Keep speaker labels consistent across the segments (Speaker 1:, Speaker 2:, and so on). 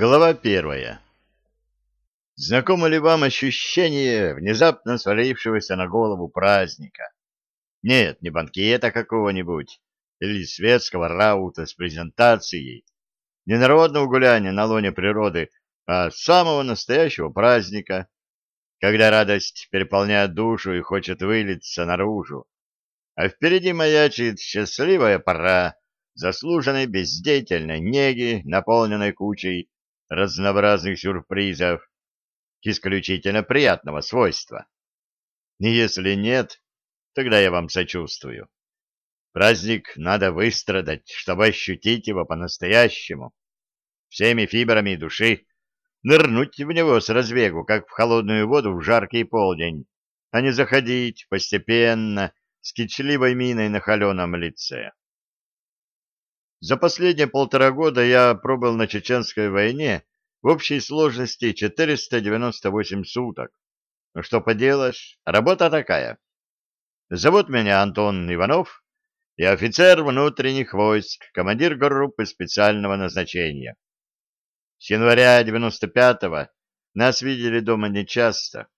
Speaker 1: Глава первая. Знакомо ли вам ощущение внезапно свалившегося на голову праздника? Нет, не банкета какого-нибудь или светского раута с презентацией, не народного гуляния на лоне природы, а самого настоящего праздника, когда радость переполняет душу и хочет вылиться наружу, а впереди маячит счастливая пора заслуженной бездеятельной неги, наполненной кучей разнообразных сюрпризов исключительно приятного свойства. Если нет, тогда я вам сочувствую. Праздник надо выстрадать, чтобы ощутить его по-настоящему, всеми фибрами души, нырнуть в него с разбегу, как в холодную воду в жаркий полдень, а не заходить постепенно с кичливой миной на холеном лице. За последние полтора года я пробыл на Чеченской войне в общей сложности 498 суток. Ну что поделаешь, работа такая. Зовут меня Антон Иванов, я офицер внутренних войск, командир группы специального назначения. С января 95-го нас видели дома нечасто.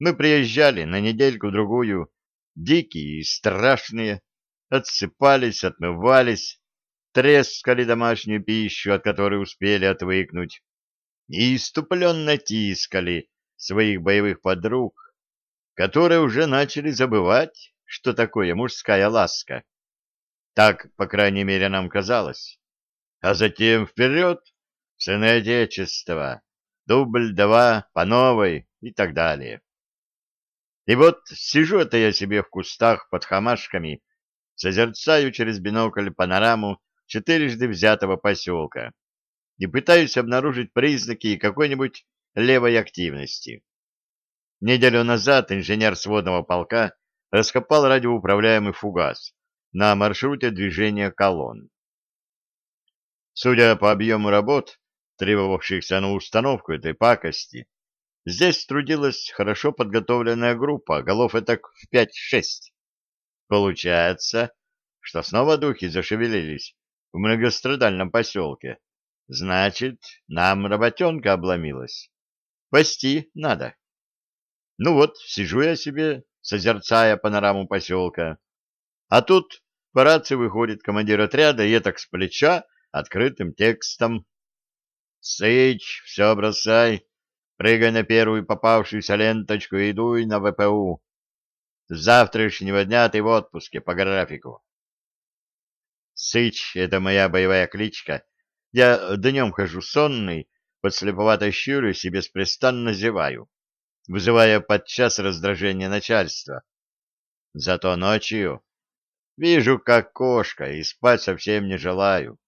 Speaker 1: Мы приезжали на недельку-другую, дикие и страшные, отсыпались, отмывались, трескали домашнюю пищу, от которой успели отвыкнуть, и иступленно тискали своих боевых подруг, которые уже начали забывать, что такое мужская ласка. Так, по крайней мере, нам казалось. А затем вперед, сыны Отечества, дубль два по новой и так далее. И вот сижу это я себе в кустах под хамашками, созерцаю через бинокль панораму четырежды взятого поселка и пытаюсь обнаружить признаки какой-нибудь левой активности. Неделю назад инженер сводного полка раскопал радиоуправляемый фугас на маршруте движения колонн. Судя по объему работ, требовавшихся на установку этой пакости, здесь трудилась хорошо подготовленная группа, голов этак в 5-6. Получается, что снова духи зашевелились в многострадальном поселке. Значит, нам работенка обломилась. Пасти надо. Ну вот, сижу я себе, созерцая панораму поселка. А тут по рации выходит командир отряда и так с плеча открытым текстом. «Сыч, все бросай, прыгай на первую попавшуюся ленточку и дуй на ВПУ. С завтрашнего дня ты в отпуске по графику. Сыч — это моя боевая кличка. Я днем хожу сонный, подслеповато щурюсь и беспрестанно зеваю, вызывая подчас раздражение начальства. Зато ночью вижу, как кошка, и спать совсем не желаю.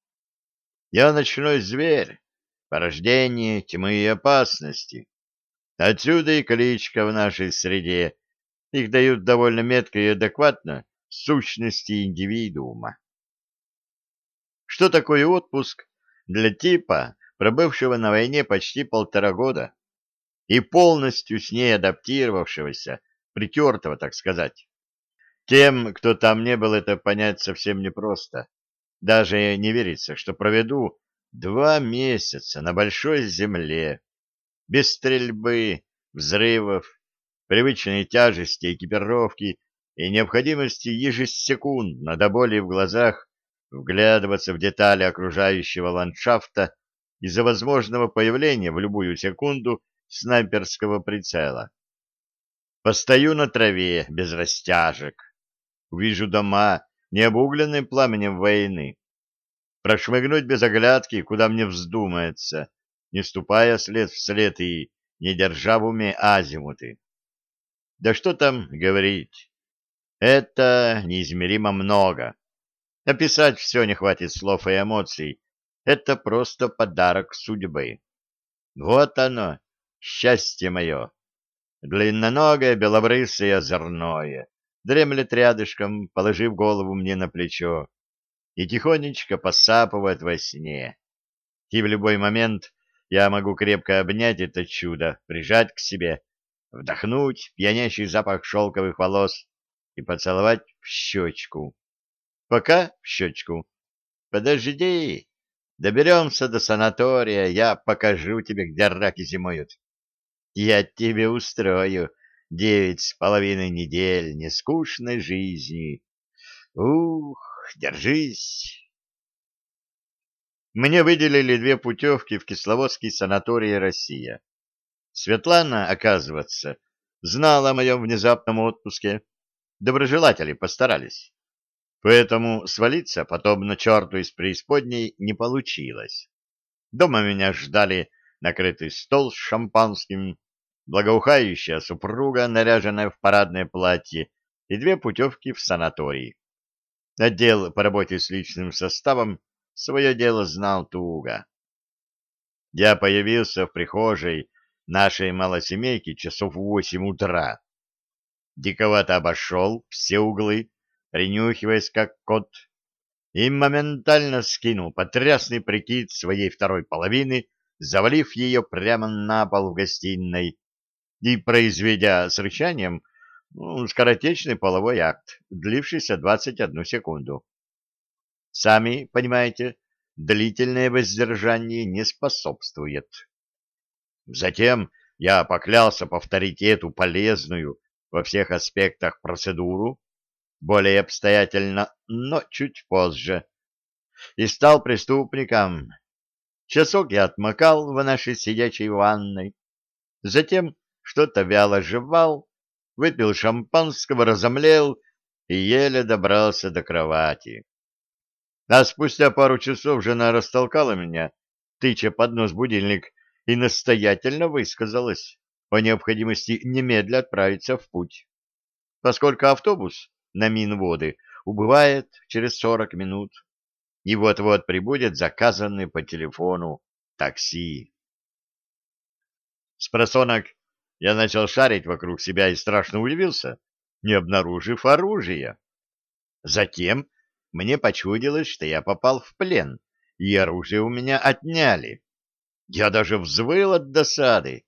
Speaker 1: Я ночной зверь, порождение тьмы и опасности. Отсюда и кличка в нашей среде. Их дают довольно метко и адекватно сущности индивидуума. Что такое отпуск для типа, пробывшего на войне почти полтора года и полностью с ней адаптировавшегося, притертого, так сказать? Тем, кто там не был, это понять совсем непросто. Даже не верится, что проведу два месяца на большой земле, без стрельбы, взрывов, привычной тяжести экипировки и необходимости ежесекундно до боли в глазах вглядываться в детали окружающего ландшафта из-за возможного появления в любую секунду снайперского прицела. Постою на траве без растяжек, увижу дома, не обугленные пламенем войны. Прошмыгнуть без оглядки, куда мне вздумается, не ступая след в след и не держа в уме азимуты. Да что там говорить, это неизмеримо много. Описать все не хватит слов и эмоций. Это просто подарок судьбы. Вот оно, счастье мое. Длинноногое, белобрысое, озорное. Дремлет рядышком, положив голову мне на плечо. И тихонечко посапывает во сне. И в любой момент я могу крепко обнять это чудо, прижать к себе, вдохнуть пьянящий запах шелковых волос и поцеловать в щечку. Пока в щечку. Подожди. Доберемся до санатория, я покажу тебе, где раки зимуют. Я тебе устрою девять с половиной недель нескучной жизни. Ух, держись. Мне выделили две путевки в Кисловодский санаторий «Россия». Светлана, оказывается, знала о моем внезапном отпуске. Доброжелатели постарались. Поэтому свалиться, подобно черту из преисподней, не получилось. Дома меня ждали накрытый стол с шампанским, благоухающая супруга, наряженная в парадное платье, и две путевки в санаторий. Отдел по работе с личным составом свое дело знал туго. Я появился в прихожей нашей малосемейки часов в восемь утра. Диковато обошел все углы, принюхиваясь как кот, и моментально скинул потрясный прикид своей второй половины, завалив ее прямо на пол в гостиной и произведя с рычанием ну, скоротечный половой акт, длившийся 21 секунду. Сами понимаете, длительное воздержание не способствует. Затем я поклялся повторить эту полезную во всех аспектах процедуру, более обстоятельно, но чуть позже, и стал преступником. Часок я отмокал в нашей сидячей ванной, затем что-то вяло жевал, выпил шампанского, разомлел и еле добрался до кровати. А спустя пару часов жена растолкала меня, тыча под нос будильник, и настоятельно высказалась о необходимости немедля отправиться в путь, поскольку автобус на Минводы убывает через сорок минут, и вот-вот прибудет заказанный по телефону такси. С просонок я начал шарить вокруг себя и страшно удивился, не обнаружив оружия. Затем мне почудилось, что я попал в плен, и оружие у меня отняли. Я даже взвыл от досады,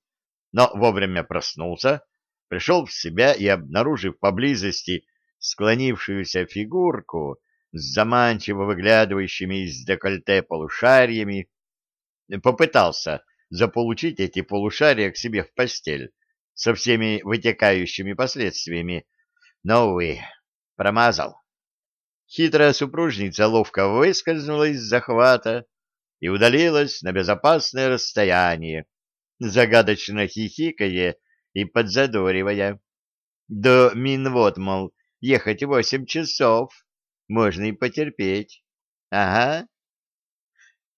Speaker 1: но вовремя проснулся, пришел в себя и, обнаружив поблизости склонившуюся фигурку с заманчиво выглядывающими из декольте полушариями, попытался заполучить эти полушария к себе в постель со всеми вытекающими последствиями, но, увы, промазал. Хитрая супружница ловко выскользнула из захвата и удалилась на безопасное расстояние, загадочно хихикая и подзадоривая. До Минвод, мол, ехать восемь часов, можно и потерпеть. Ага.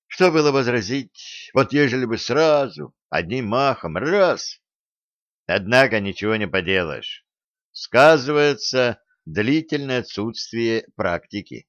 Speaker 1: Что было возразить? Вот ежели бы сразу, одним махом, раз. Однако ничего не поделаешь. Сказывается длительное отсутствие практики.